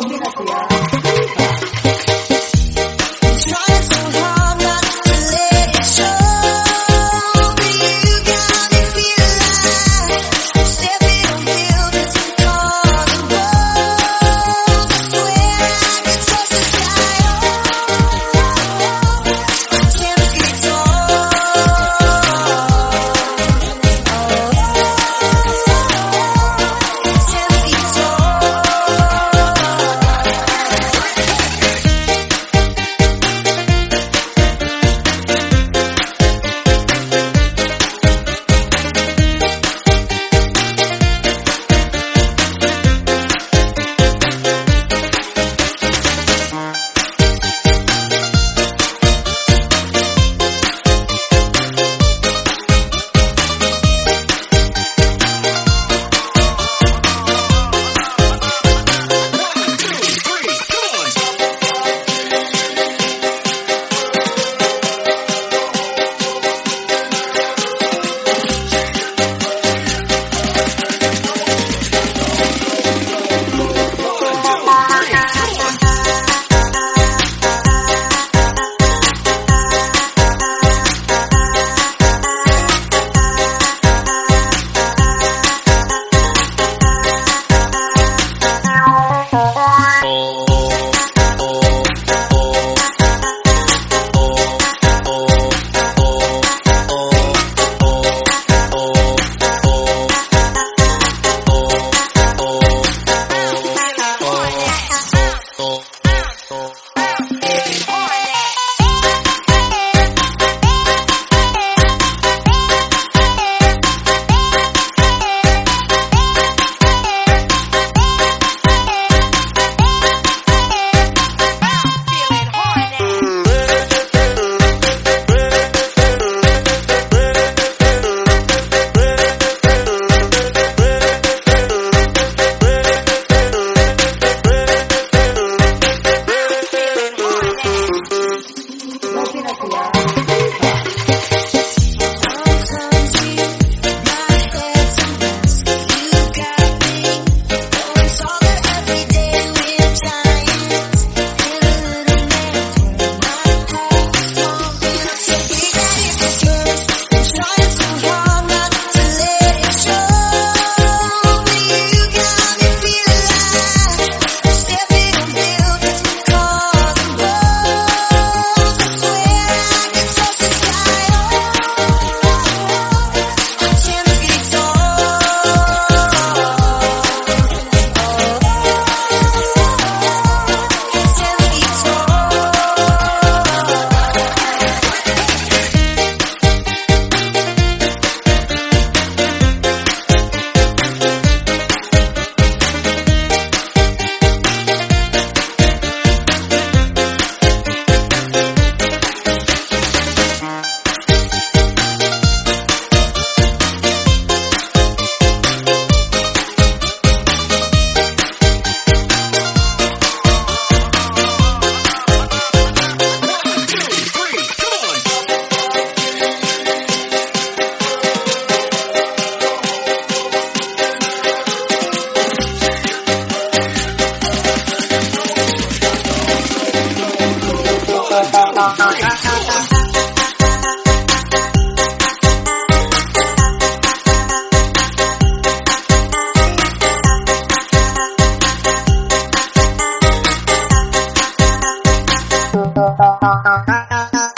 no, gracias. Oh!